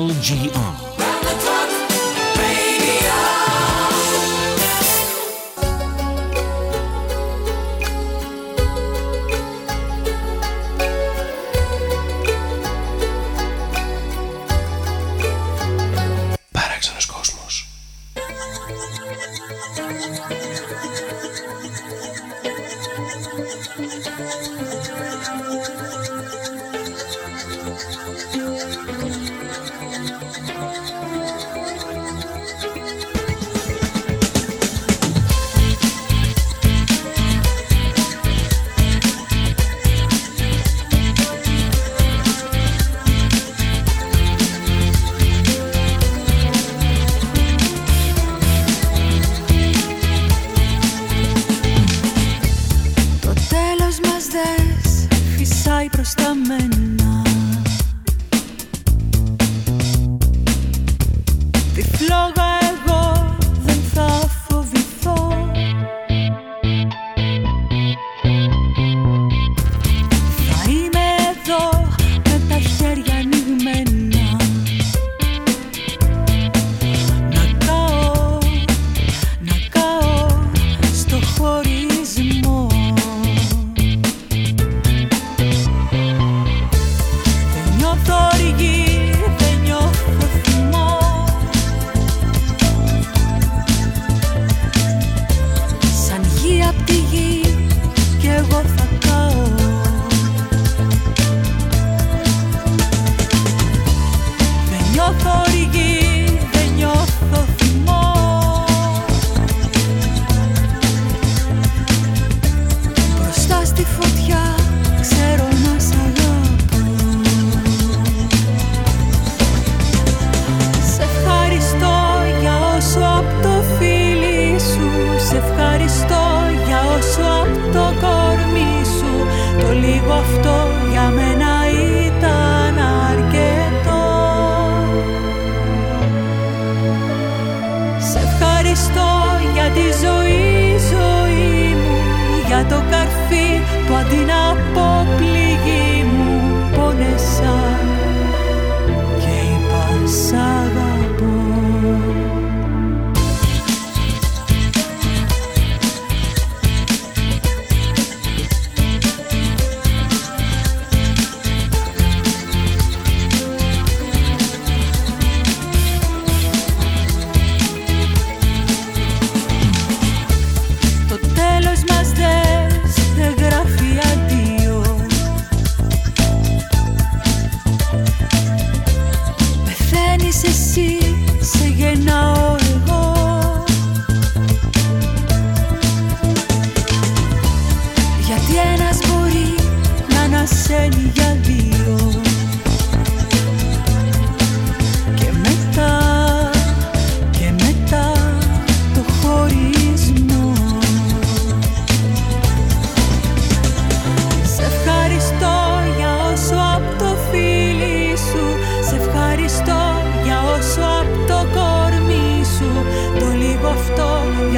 LGR.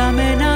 Dígame nada.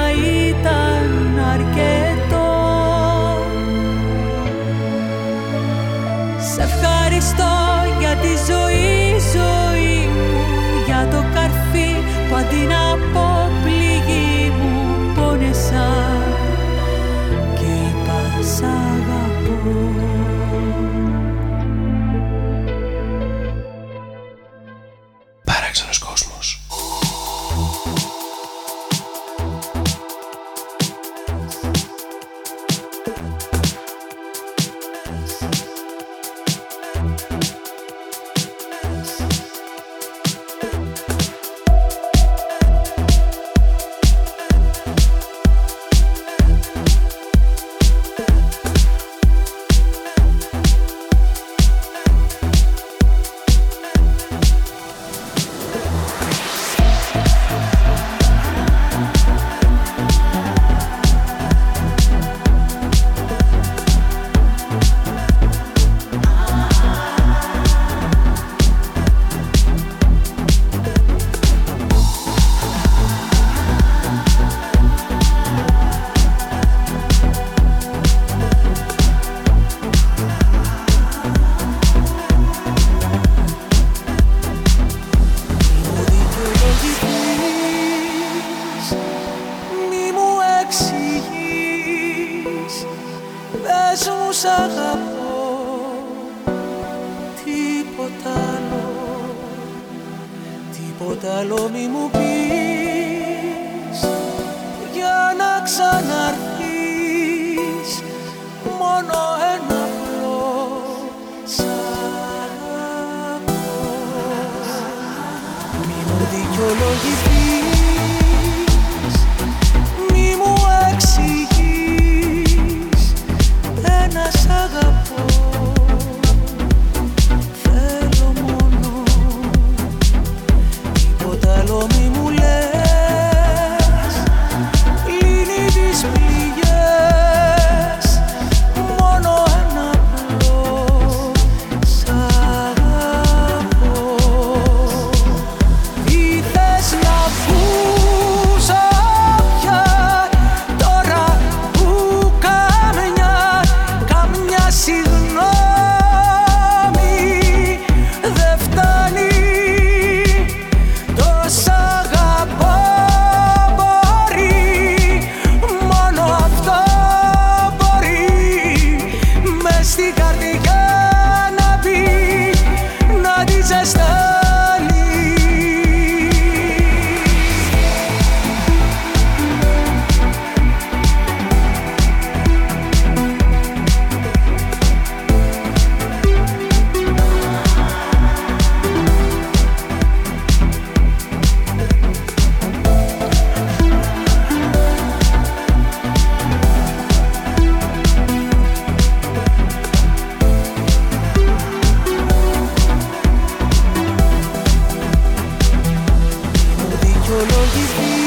You. be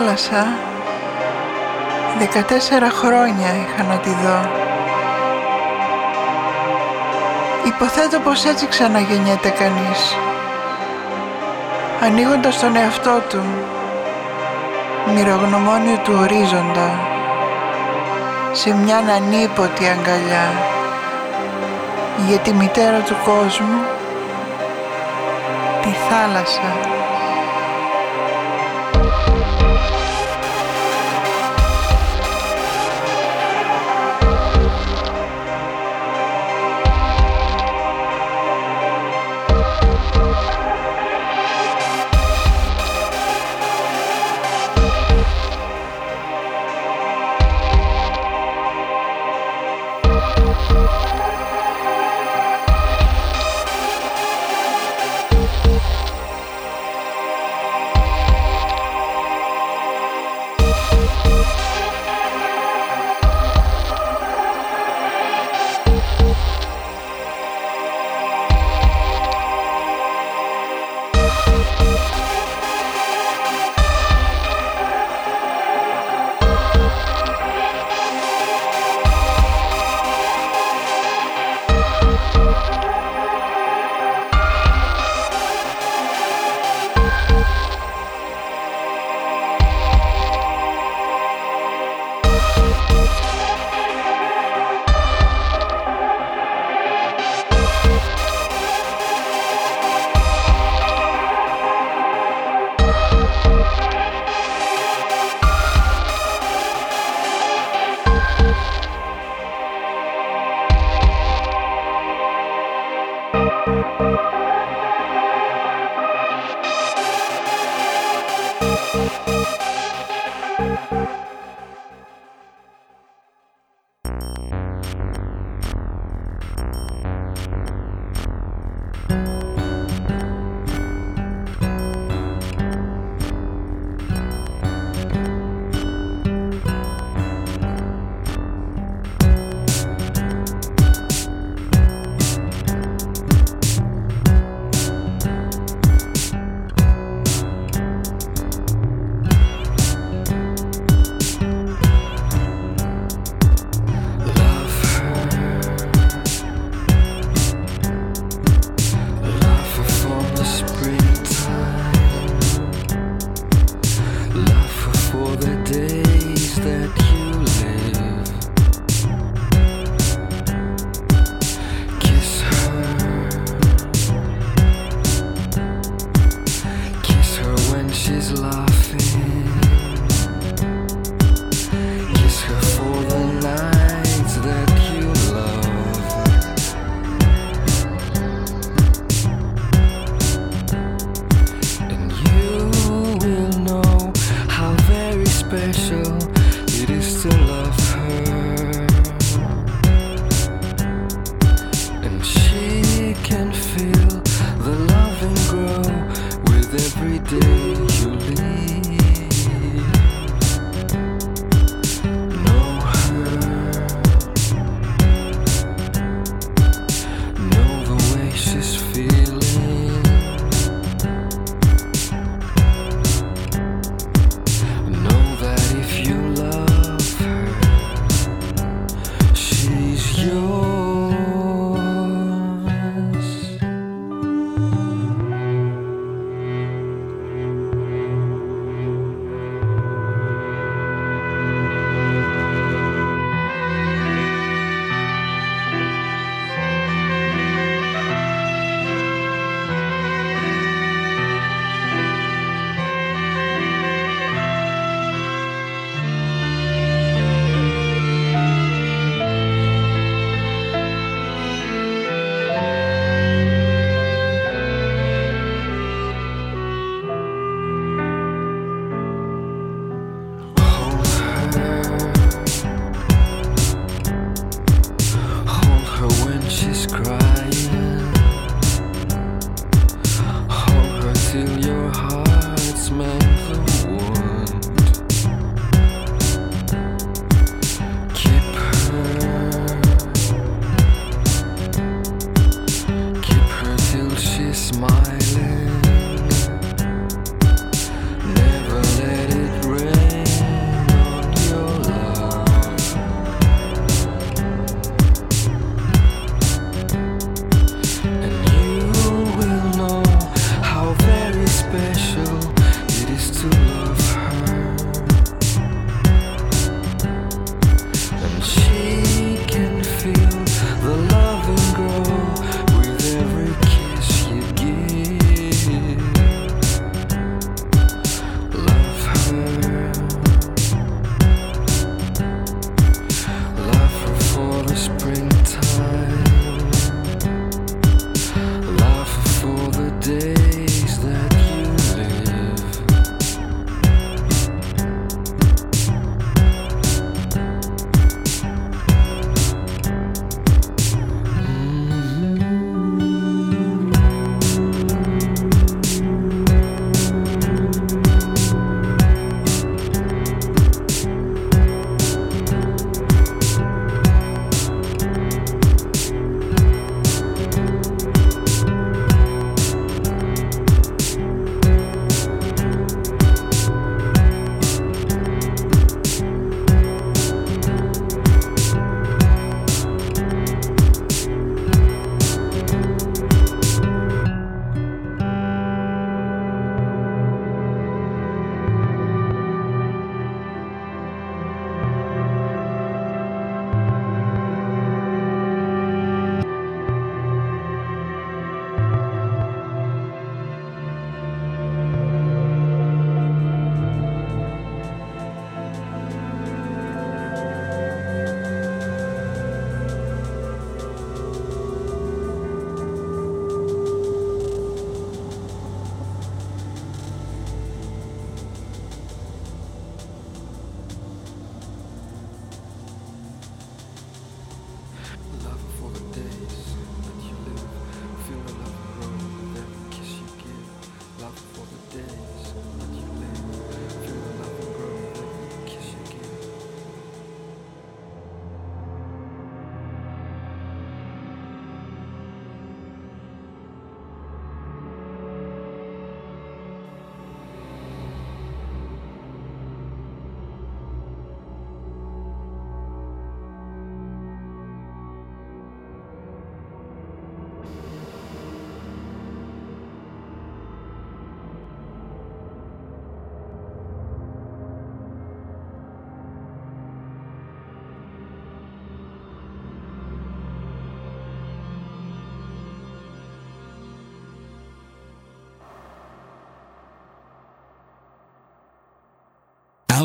Θάλασσα 14 χρόνια είχα να τη δω. Υποθέτω πως έτσι ξαναγεννιέται κανείς. Ανοίγοντας τον εαυτό του, μυρογνωμόνιο του ορίζοντα, σε μια ανίποτη αγκαλιά για τη μητέρα του κόσμου, τη θάλασσα.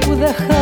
Που δεν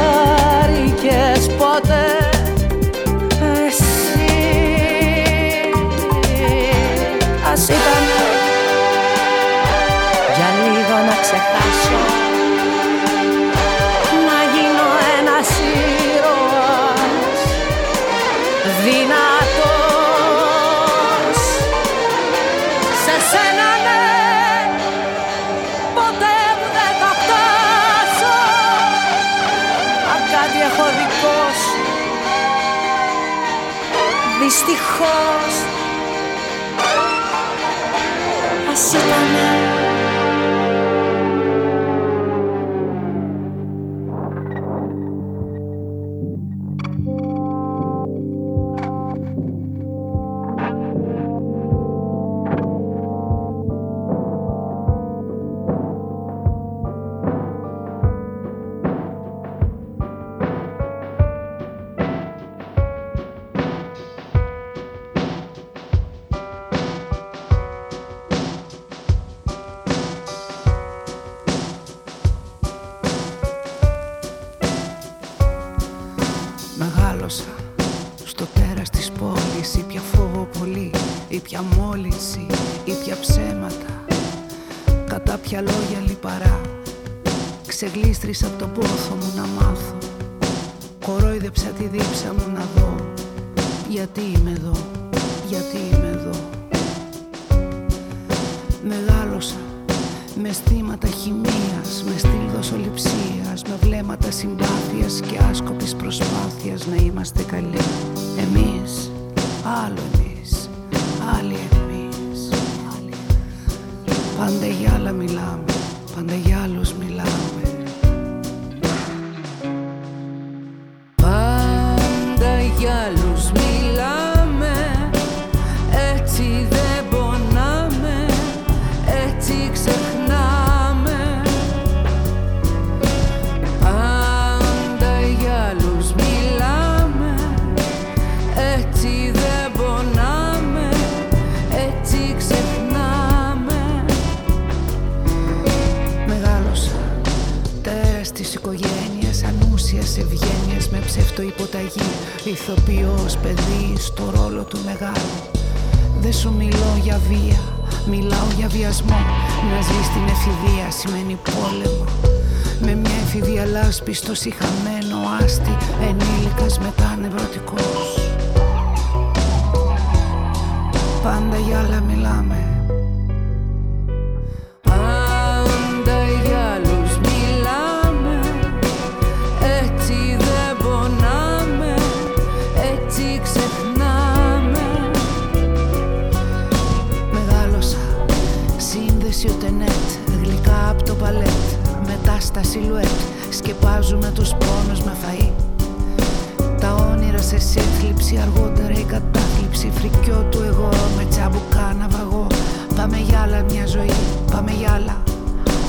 εφηβεία λάσπη στο συχαμένο άστι Ενήλικας μετά νευρωτικός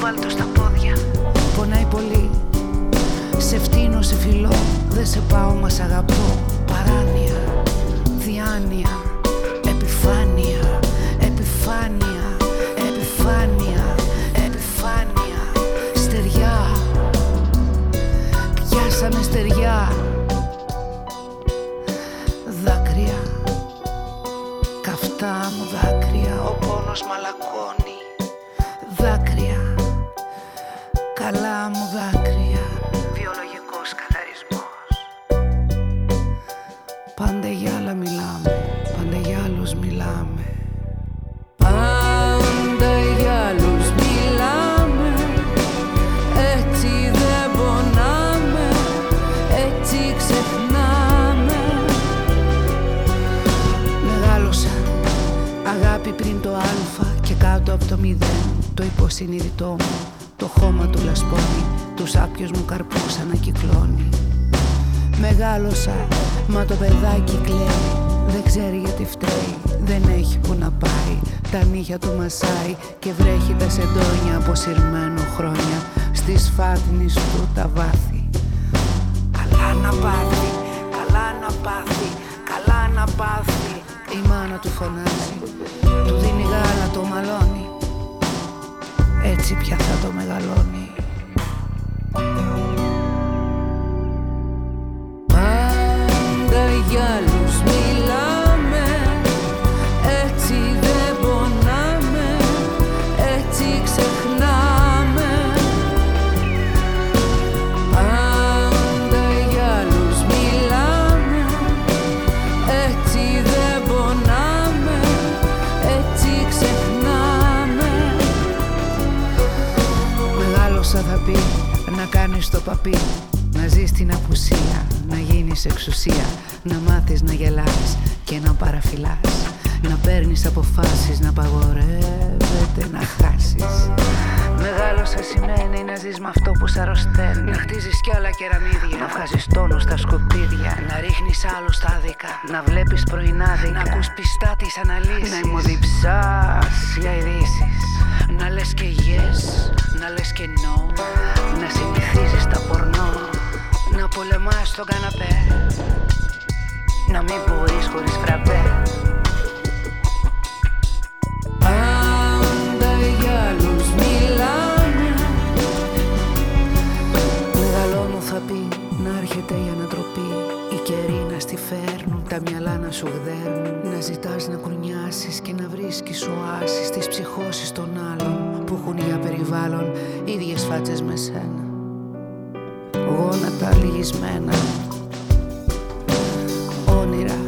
Βάλ το στα πόδια. Πονάει πολύ. Σε φτύνω, σε φιλώ. Δεν σε πάω, μας αγαπώ. Παράνοια. Διάνοια και κάτω από το μηδέν Το υποσυνείδητό μου, το χώμα του λασπώνει Τους άπιους μου καρπούς ανακυκλώνει. Μεγάλωσα, μα το παιδάκι κλαίει Δεν ξέρει γιατί φταίει, δεν έχει που να πάει Τα νύχια του μασάει και βρέχει τα σεντόνια Αποσυρμένο χρόνια στις φάτνης του τα βάθη. Καλά να πάθει, καλά να πάθει, καλά να πάθει. Η μάνα του φωνάζει του δίνει γάλα το μαλώνει έτσι πια θα το μεγαλώνει. Πάντα για άλλους παπί Να ζεις την απουσία Να γίνεις εξουσία Να μάθεις να γελάς Και να παραφυλάς Να παίρνεις αποφάσεις Να παγορεύεται να χάσεις. Μεγάλωσα σημαίνει να ζεις με αυτό που σ' αρρωσταίνει. Να χτίζεις κι άλλα κεραμίδια. Να βγάζεις τόνο στα σκουπίδια. Να ρίχνεις άλλους στα άδικα. Να βλέπεις πρωινάδικα Να ακούς πιστά τις αναλύσεις. Να ημωδιψάς για ειδήσεις. Να λες και yes Να λες και no Να συνηθίζεις τα πορνό Να πολεμάς στον καναπέ. Να μην μπορείς χωρίς φραπέ. Τα μυαλά να σου γδέρνουν. Να ζητάς να κουνιάσεις και να βρίσκεις οάσεις Στις ψυχώσεις των άλλων. που έχουν για περιβάλλον ίδιες φάτσες με σένα. Γόνατα λυγισμένα. Όνειρα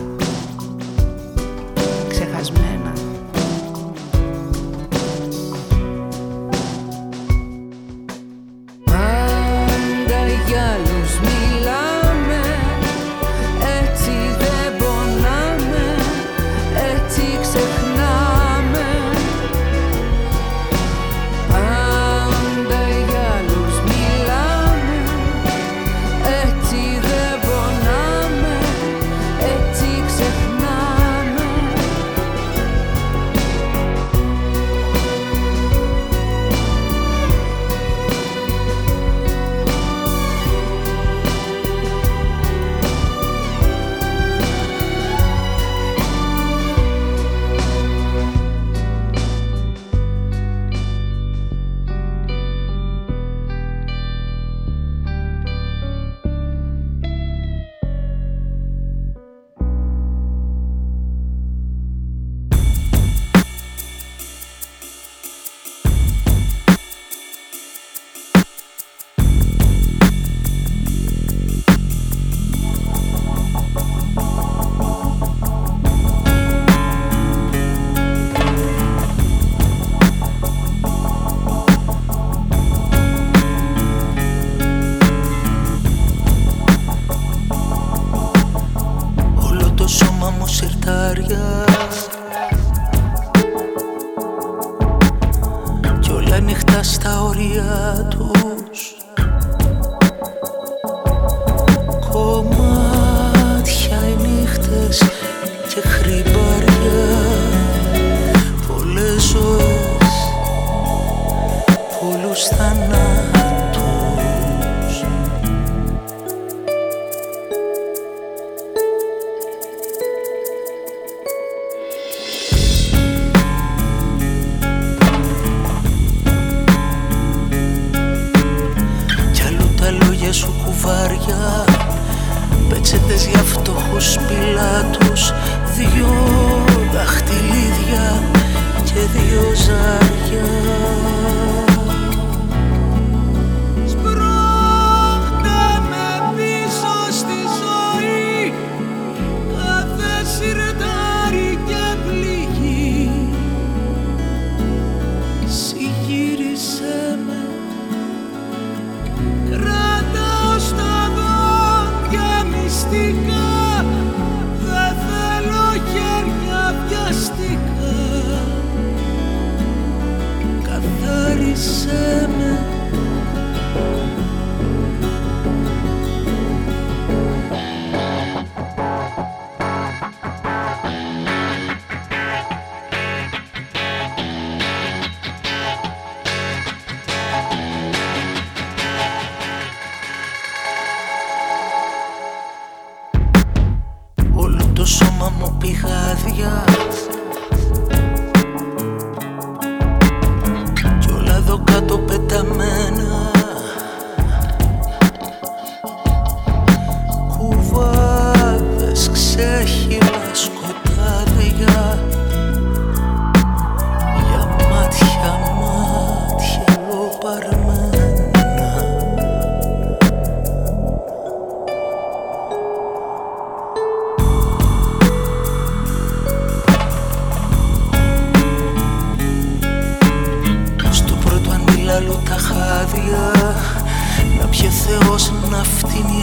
Θεός να φτύνει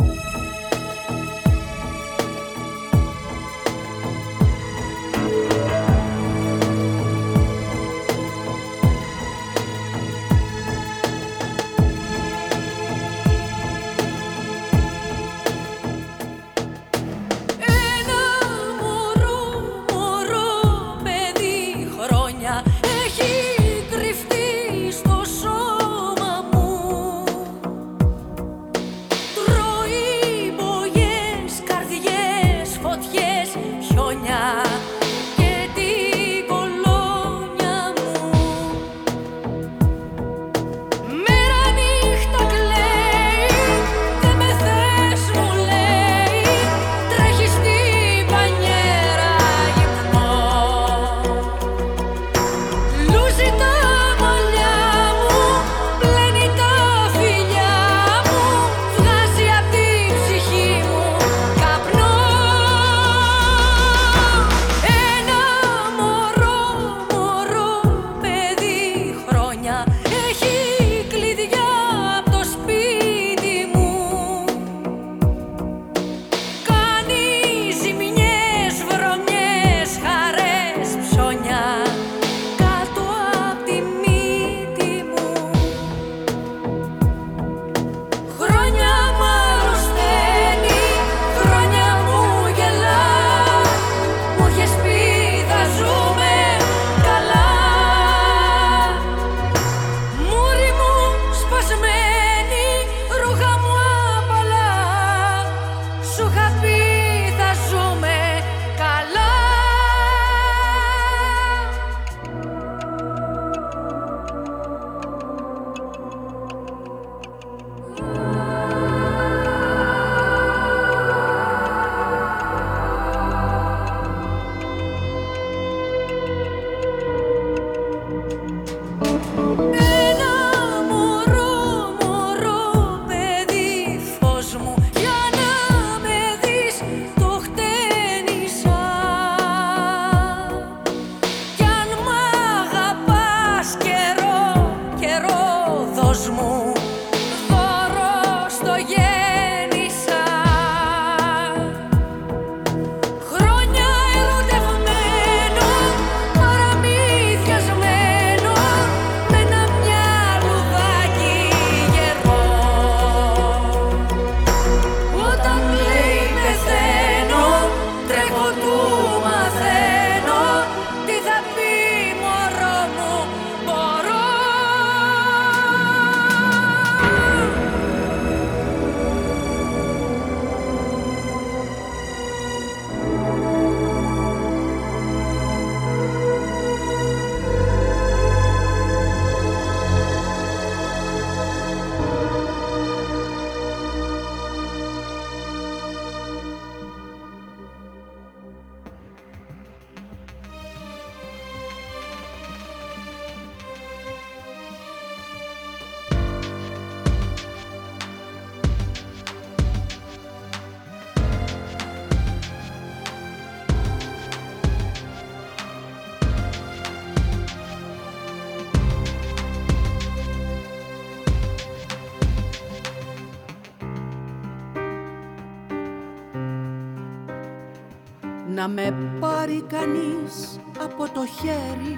Το χέρι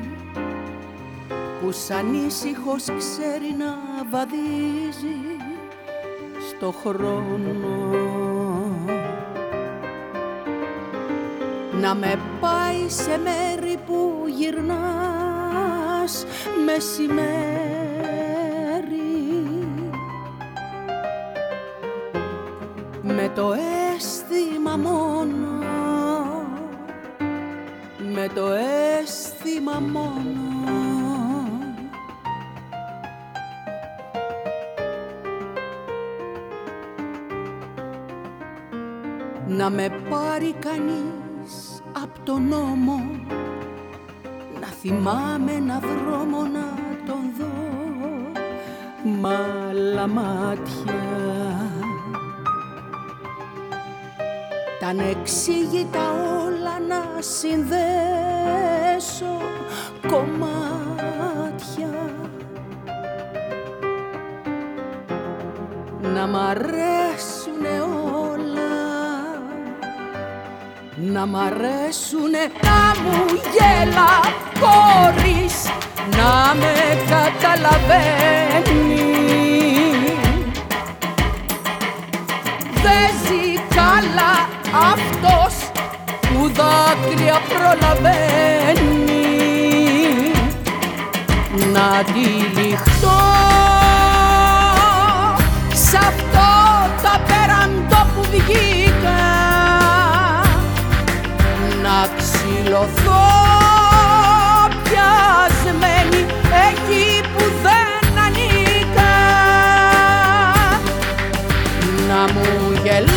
που σαν ήσυχος ξέρει να βαδίζει στο χρόνο. Να με πάει σε μέρη που γυρνάς μεσημέρι να με πάρει κανείς από τον νόμο να θυμάμαι ένα δρόμο να τον δω μ' άλλα μάτια. Τα ανεξήγητα όλα να συνδέσω κομμάτια. Να μ' αρέσουνε να μ' αρέσουνε να μου γέλα χωρίς να με καταλαβαίνεις. Δεν ζει καλά αυτός που δάκρυα προλαβαίνει. Να τυλιχτώ σ' αυτό το απέραντο που βγήκα πιασμένη εκεί που δεν ανήκα να μου γελάς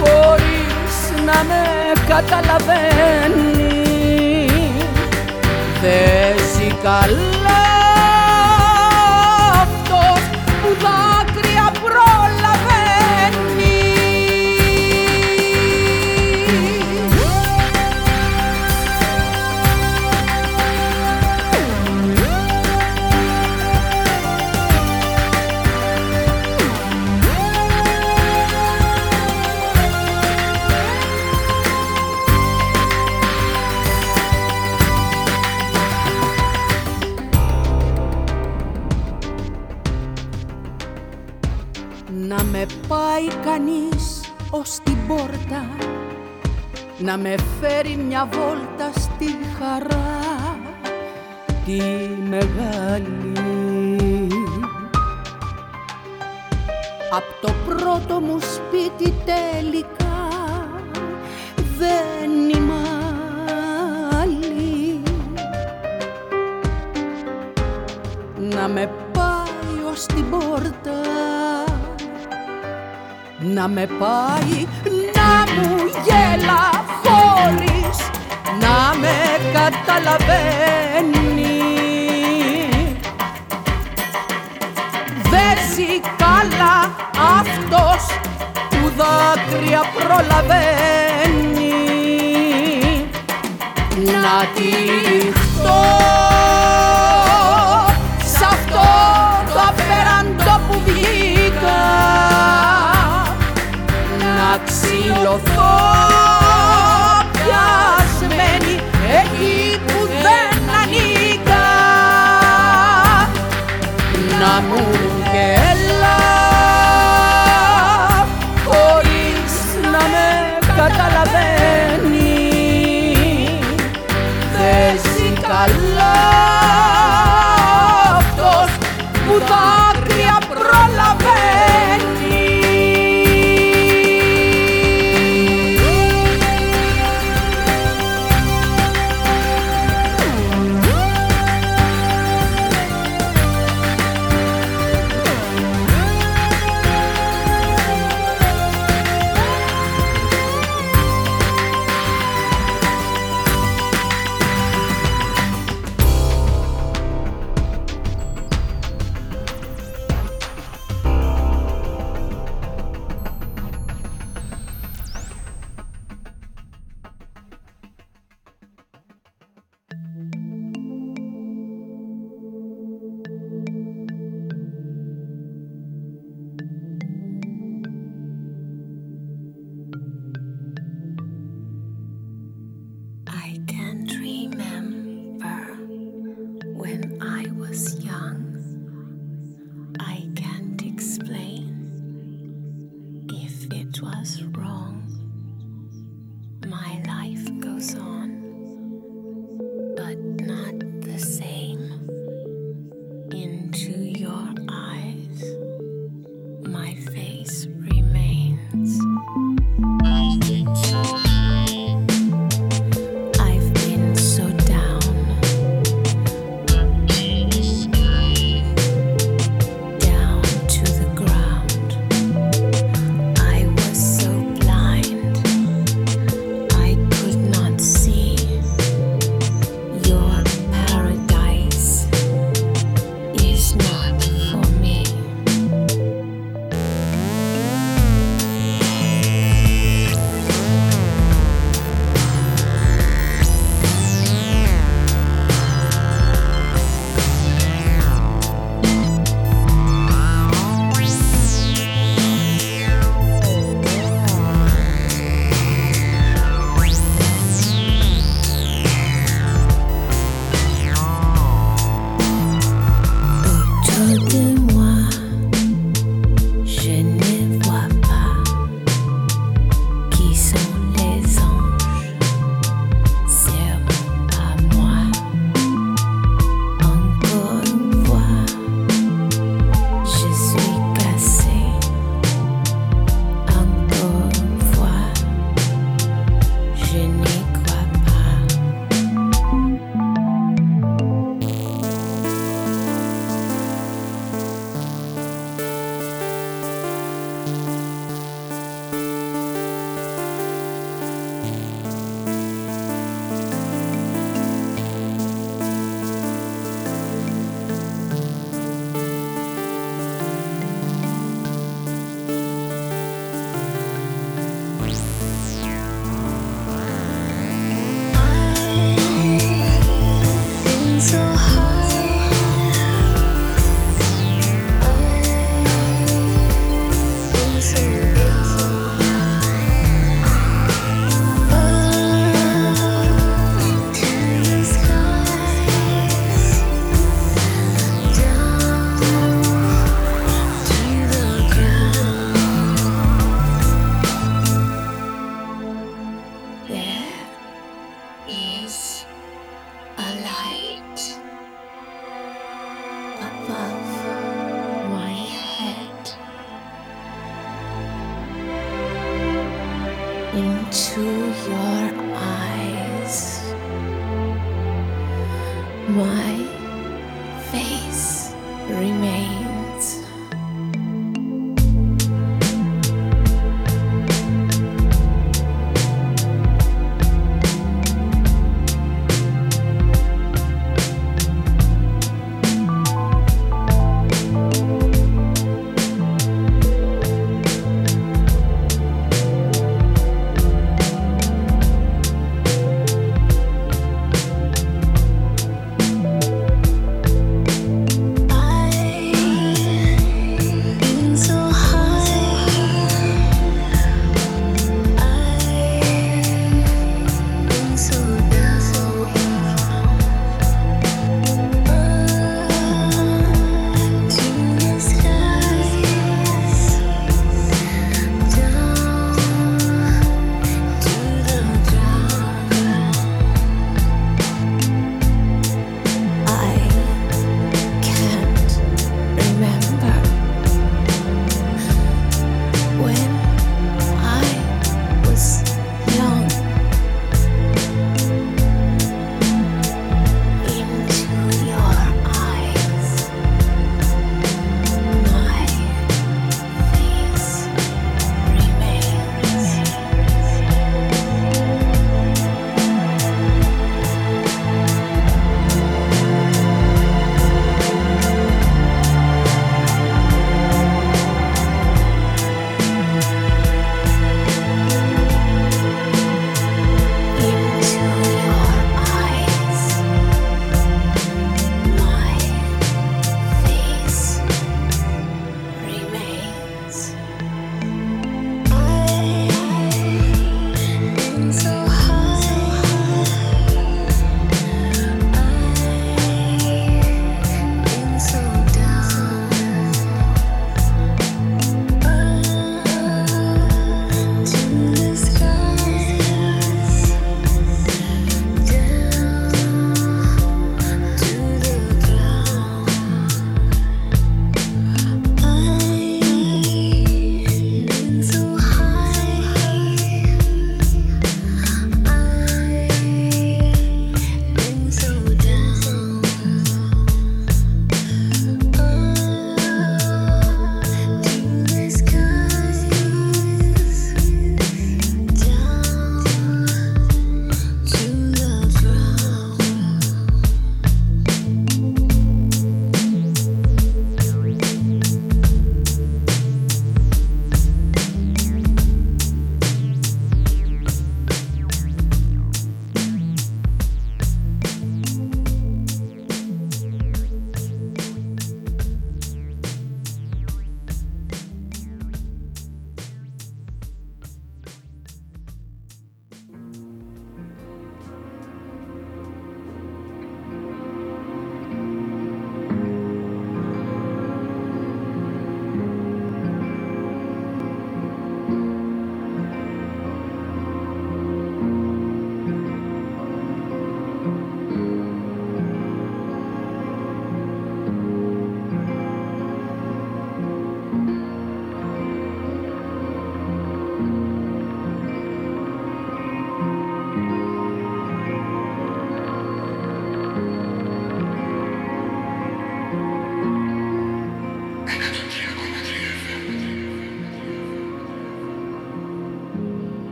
χωρίς να με καταλαβαίνεις. Δεν ζει καλά Να με φέρει μια βόλτα στη χαρά Τη μεγάλη. Απ' το πρώτο μου σπίτι τελικά Δεν είμαι άλλη. Να με πάει ως την πόρτα να με πάει καταλαβαίνει. Δεν ζει καλά αυτός που δάκρυα προλαβαίνει. Να τυχτώ σ' αυτό το απέραντο που βγήκα. Να ξυλωθώ να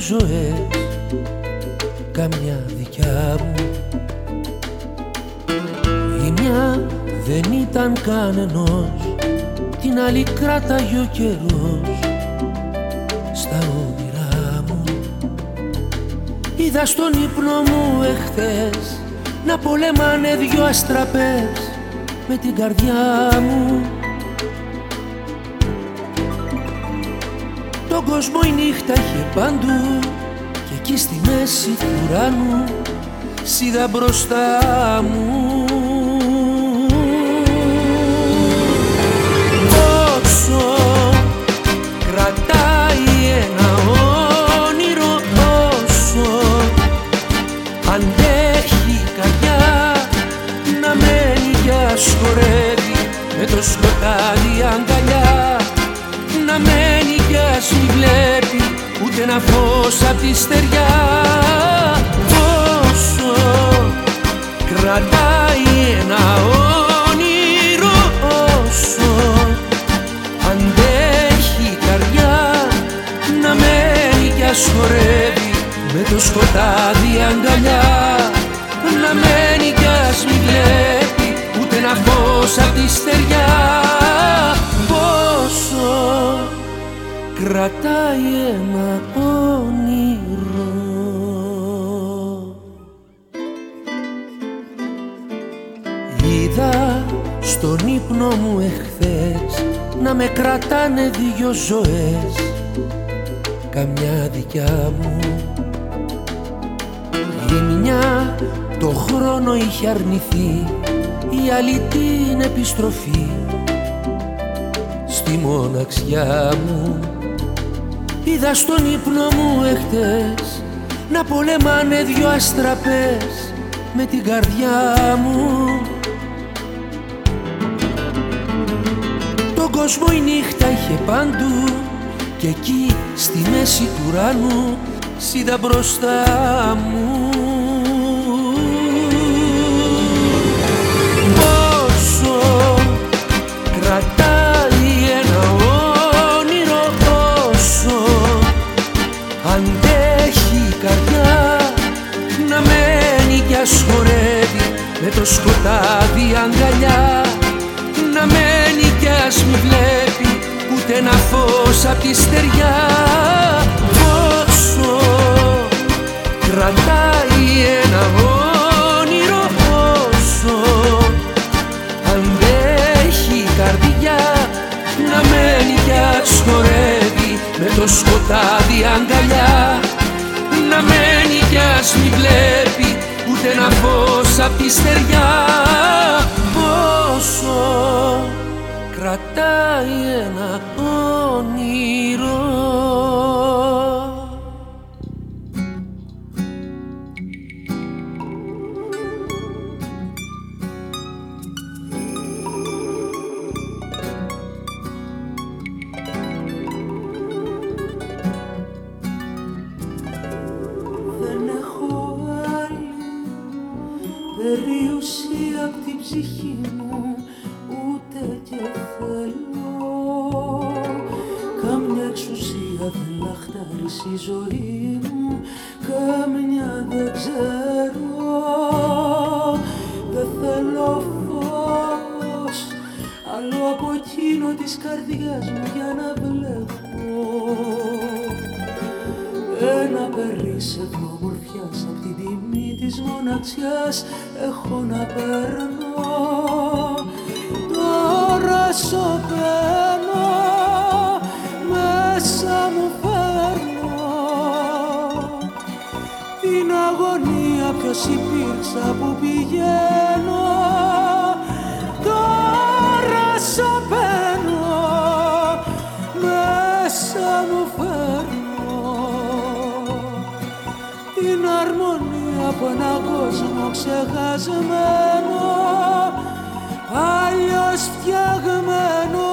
Ζωές καμιά δικιά μου. Η μια δεν ήταν κανενός την άλλη κράταγε ο καιρός. Στα όνειρά μου Είδα στον ύπνο μου εχθές να πολεμάνε δυο αστραπές με την καρδιά μου κόσμο η νύχτα είχε παντού και εκεί στη μέση του ουρανού σίδα μπροστά μου φως απ' τη στεριά Πόσο κρατάει ένα όνειρο όσο αντέχει η καρδιά να μένει κι ας χορεύει με το σκοτάδι αγκαλιά. Να μένει κι ας μη βλέπει ένα φως απ' τη στεριά κρατάει ένα όνειρο. Είδα στον ύπνο μου εχθές να με κρατάνε δυο ζωές. Καμιά δικιά μου. Η μια το χρόνο είχε αρνηθεί η άλλη την επιστροφή. Στη μοναξιά μου Είδα στον ύπνο μου εχθές να πολεμάνε δυο αστραπές με την καρδιά μου. Τον κόσμο η νύχτα είχε παντού και εκεί στη μέση του ουρανού σίδα μπροστά μου με το σκοτάδι αγκαλιά. Να μένει κι ας μη βλέπει ούτε ένα φως απ' τη στεριά. Πόσο κρατάει ένα όνειρο πόσο αντέχει η καρδιά. Να μένει κι ας χορεύει με το σκοτάδι αγκαλιά. Να μένει κι ας μη βλέπει ούτε ένα φως απ' τη στεριά. Πόσο κρατάει ένα όνειρο η ζωή μου καμιά δεν ξέρω. Δεν θέλω φως άλλο από εκείνο της καρδιάς μου για να βλέπω. Ένα περίσσευμα ομορφιάς απ' την τιμή της μοναξιάς έχω να παίρνω. Τώρα σωπαίνω αγωνία ποιος υπήρξα που πηγαίνω. Τώρα σωπαίνω μέσα μου φέρνω. Την αρμονία από ένα κόσμο ξεχασμένο αλλιώς φτιαγμένο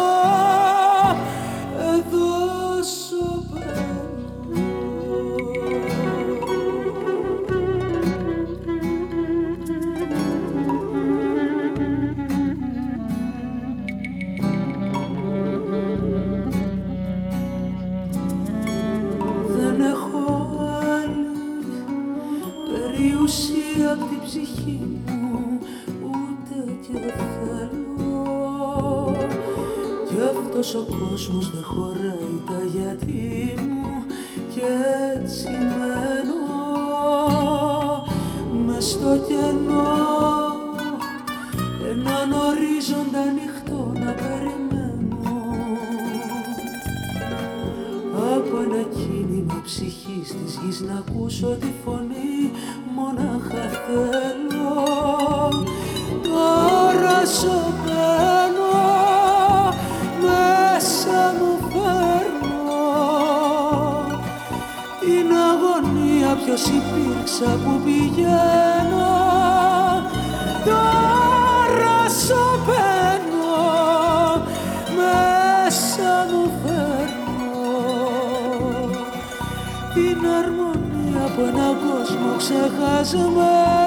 Αυτός ο κόσμος δεν χωράει τα γιατί μου και έτσι μένω μες στο κενό. Έναν ορίζοντα ανοιχτό να περιμένω από ένα κίνημα ψυχής της γης να ακούσω τη φωνή μονάχα θέλω. πάσα που πηγαίνω τώρα σωπαίνω μέσα μου φέρνω. Την αρμονία από ένα κόσμο ξεχασμένο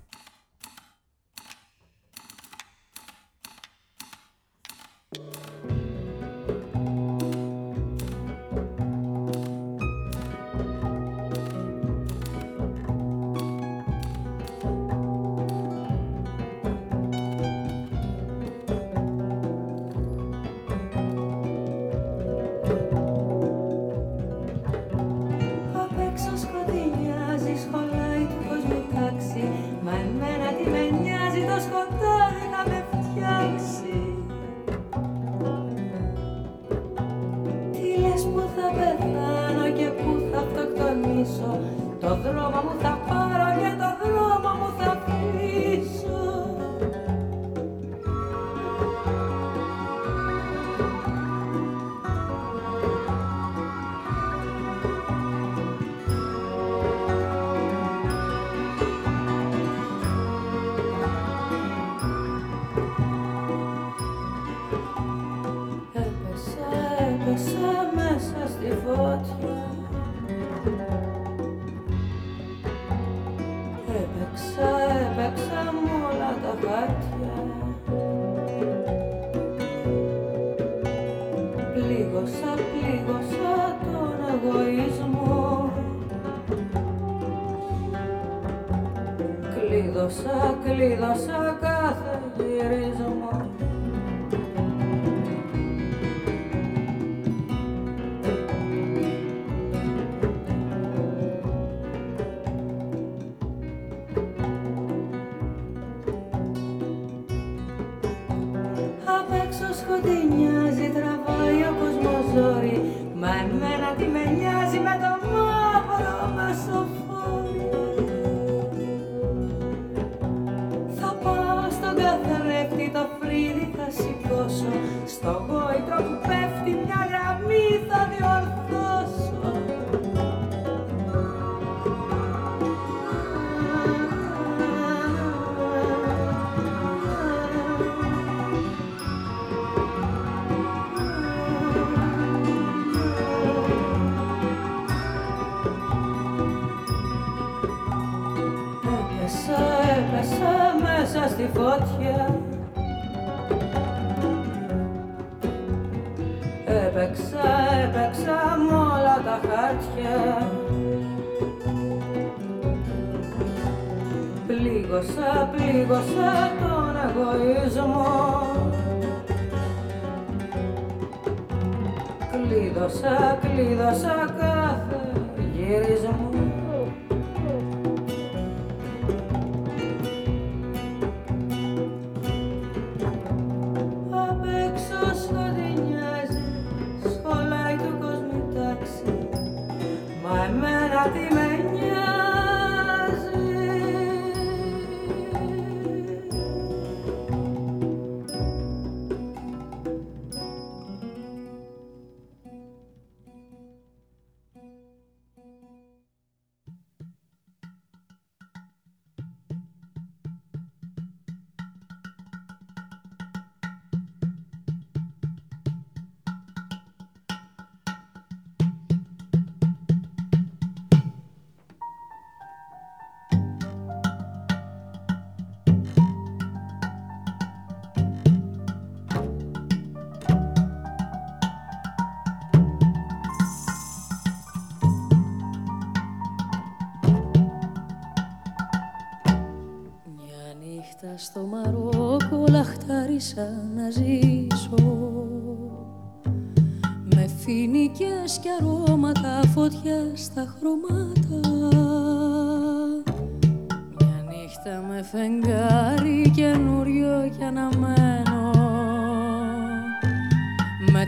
πλήγωσα, πλήγωσα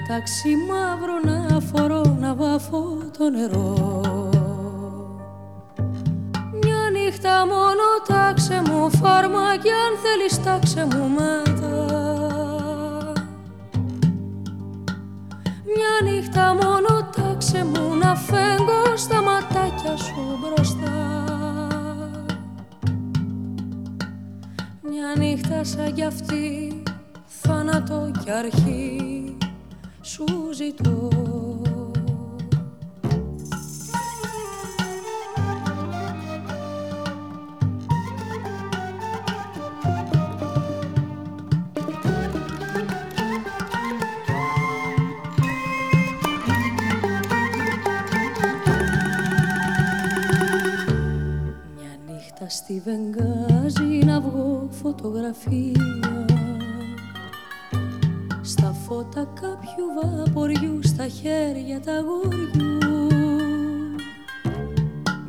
μεταξύ μαύρο να φορώ να βάφω το νερό. Μια νύχτα μόνο τάξε μου φάρμακι αν θέλεις τάξε μου μετά Μια νύχτα μόνο τάξε μου να φέγγω στα ματάκια σου μπροστά. Μια νύχτα σαν κι αυτή θάνατο κι αρχή σου ζητώ. Στη Βενγάζη να βγω φωτογραφία χέρια τα γοριού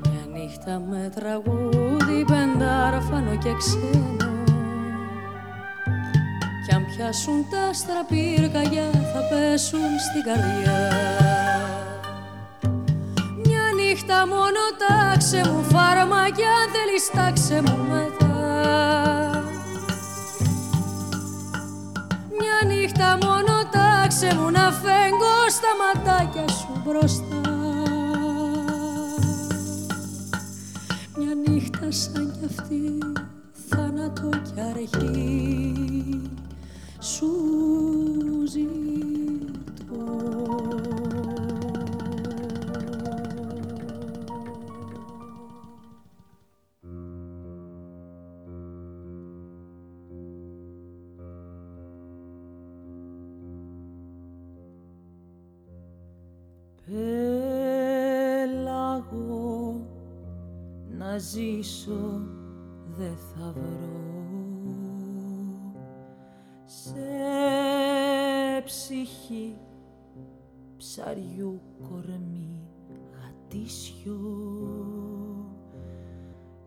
μια νύχτα με τραγούδι πεντάραφανο και ξένο. Κι αν πιάσουν τα άστρα πυρκαγιά θα πέσουν στην καρδιά. Νύχτα μόνο τάξε μου φάρμακια αν θέλεις τάξε μου μετά. Μια νύχτα μόνο τάξε μου να φέγγω στα ματάκια σου μπροστά. Μια νύχτα σαν κι αυτή θάνατο κι αρχή σου ζήσω δε θα βρω. Σε ψυχή ψαριού κορμί γατήσιο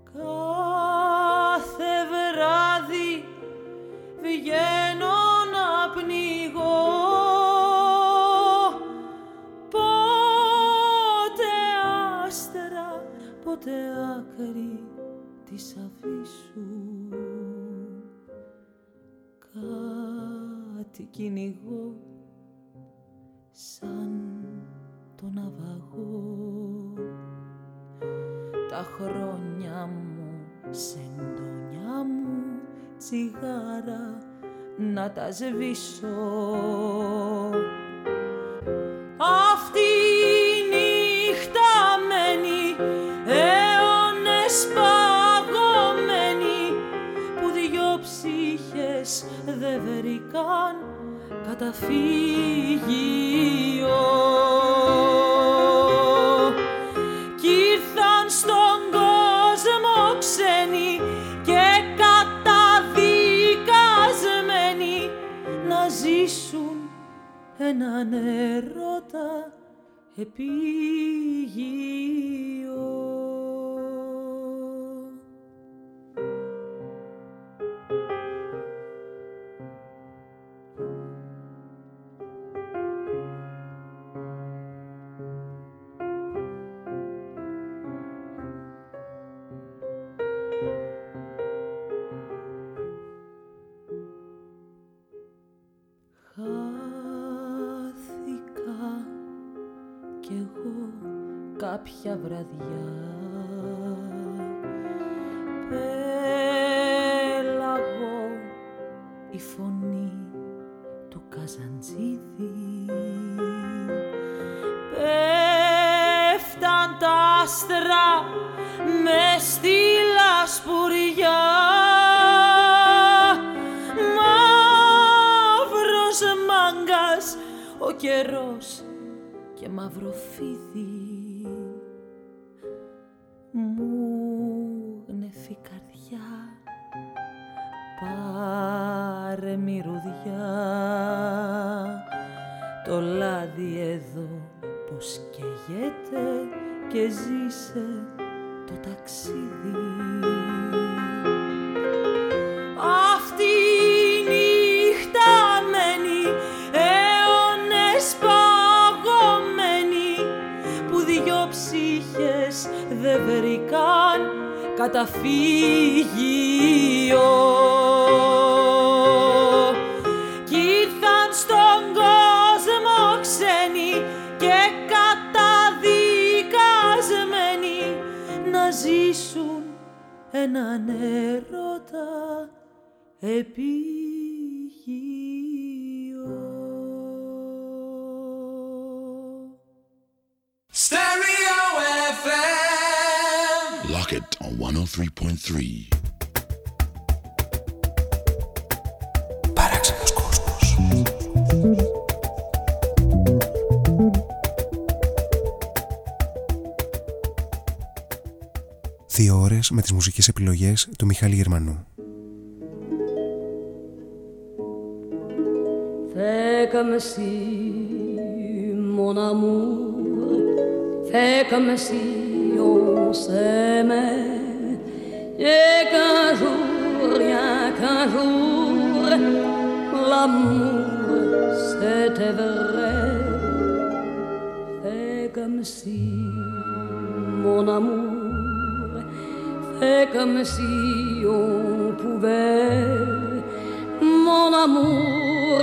κάθε βράδυ βγαίνω να πνιγώ πότε άκρη της αφήσου. Κάτι κυνηγώ σαν τον ναυαγό τα χρόνια μου σεντόνια μου τσιγάρα να τα σβήσω. Αυτή δε βρήκαν καταφύγιο. Κι ήρθαν στον κόσμο ξένοι και καταδικασμένοι να ζήσουν έναν ερώτα επίγειο Γερμανού. Fais comme si mon amour, fais comme si on s'aimait, et qu'un jour, rien qu'un jour, l'amour c'était vrai. Fais comme si mon amour. Et comme si on pouvait, mon amour,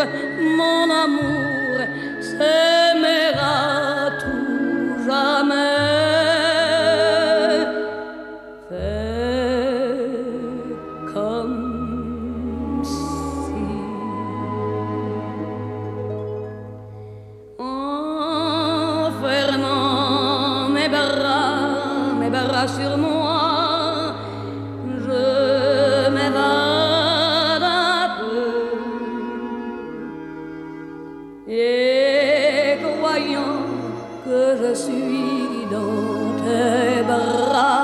mon amour, s'aimera. que je suis dans tes bras.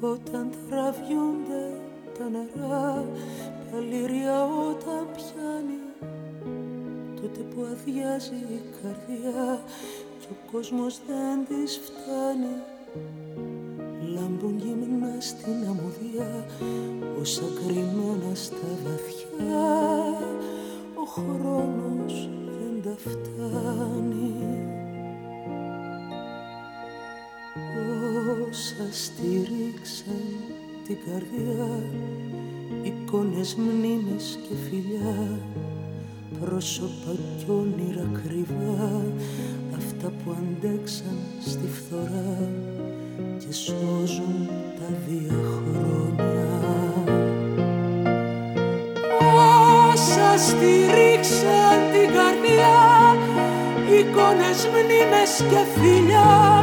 όταν τραβιούνται τα νερά Παλήρια όταν πιάνει τότε που αδειάζει η καρδιά και ο κόσμος δεν της φτάνει. και σώζουν τα δύο χρόνια. Όσα στηρίξαν την καρδιά, εικόνες, μνήμες και φιλιά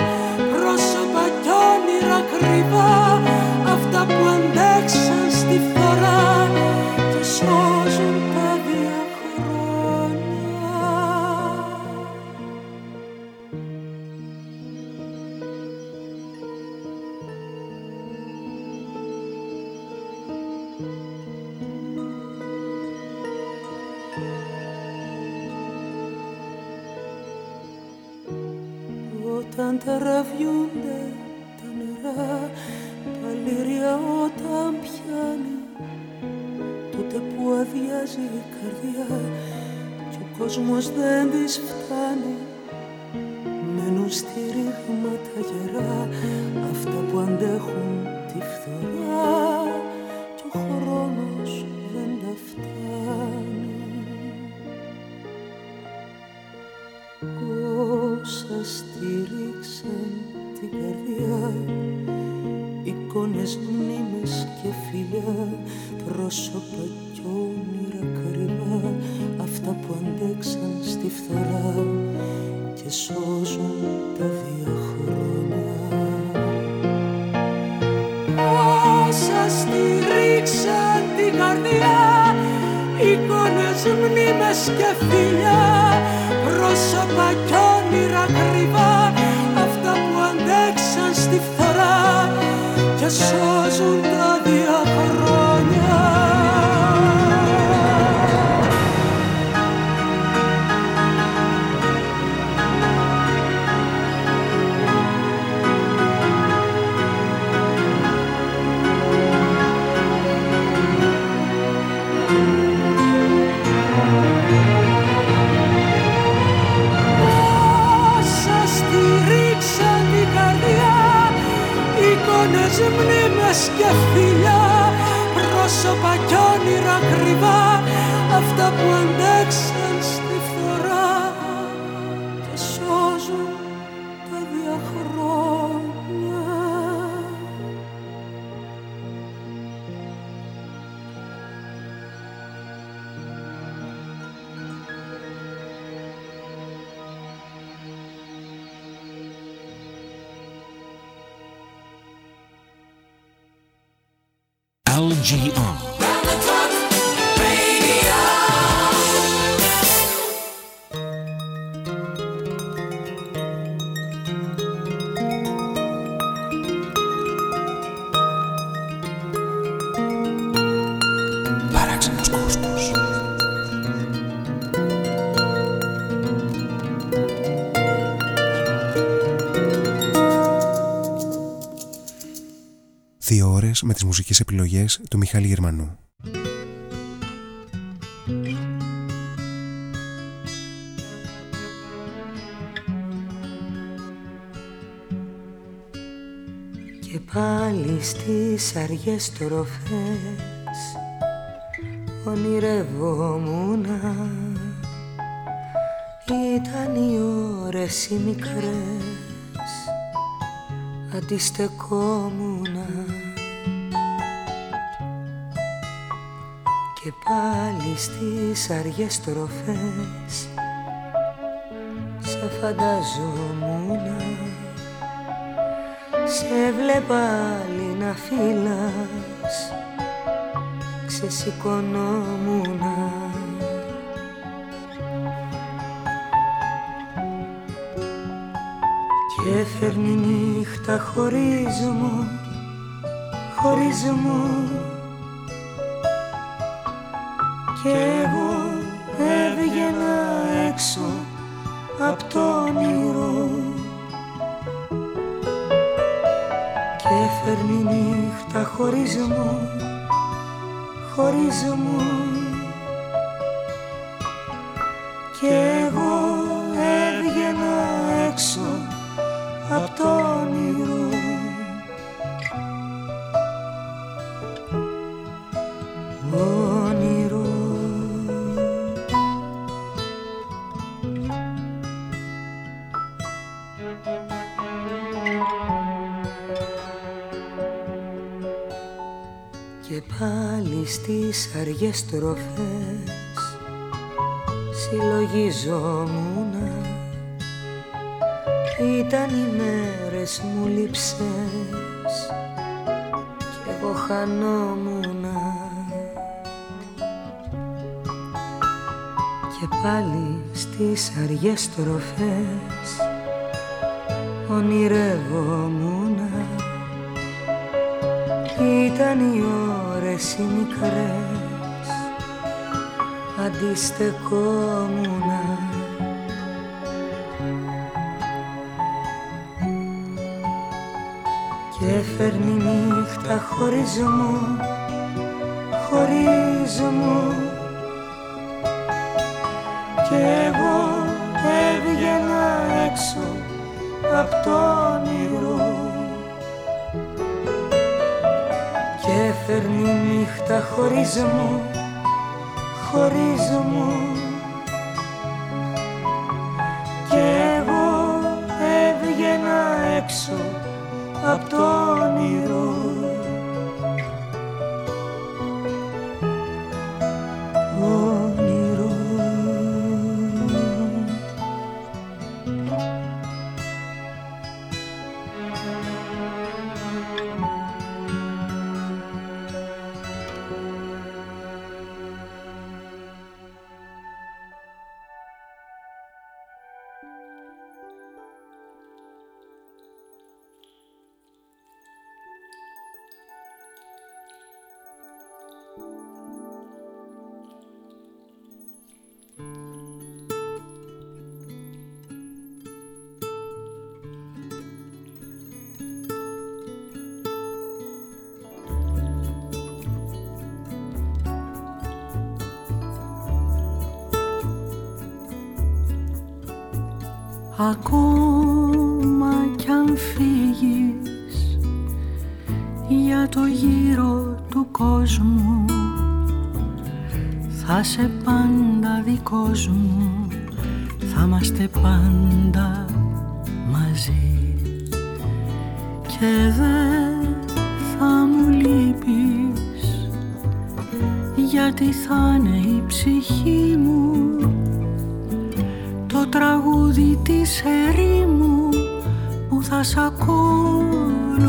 με τις μουσικές επιλογές του Μιχάλη Γερμανού. Και πάλι στις αργές τροφές ονειρευόμουνα ήταν οι ώρες οι μικρές αντιστεκόμουνα πάλι στις αργές στροφές σε φανταζόμουν σε βλέπα άλλη να φύλας ξεσηκωνόμουν και φέρνει νύχτα χωρίς μου χωρίς μου κι εγώ έβγαινα έξω απ' το όνειρο και φέρνει νύχτα χωρίς μου, χωρίς μου στροφές. Συλλογιζόμουν ήταν οι μέρες μου λείψες. Κι εγώ χανόμουν και πάλι στις αργές στροφές ονειρεύομουν ήταν οι ώρες οι μικρές αντιστεκόμουνα. Και φέρνει νύχτα χωρίς μου, χωρίς μου κι εγώ έβγαινα έξω απ' το όνειρο φέρνει νύχτα χωρίς μου, Ακόμα κι αν φύγεις για το γύρο του κόσμου θα σε πάντα δικός μου θα είμαστε πάντα μαζί. Και δεν θα μου λείπεις γιατί θα είναι η ψυχή μου το τραγούδι της ερήμου που θα σ' ακολουθεί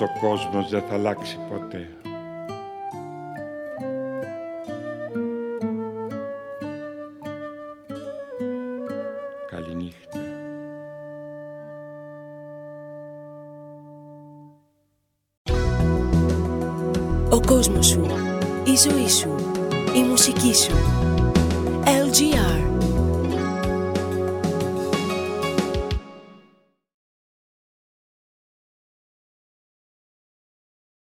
ο κόσμος δεν θα αλλάξει ποτέ.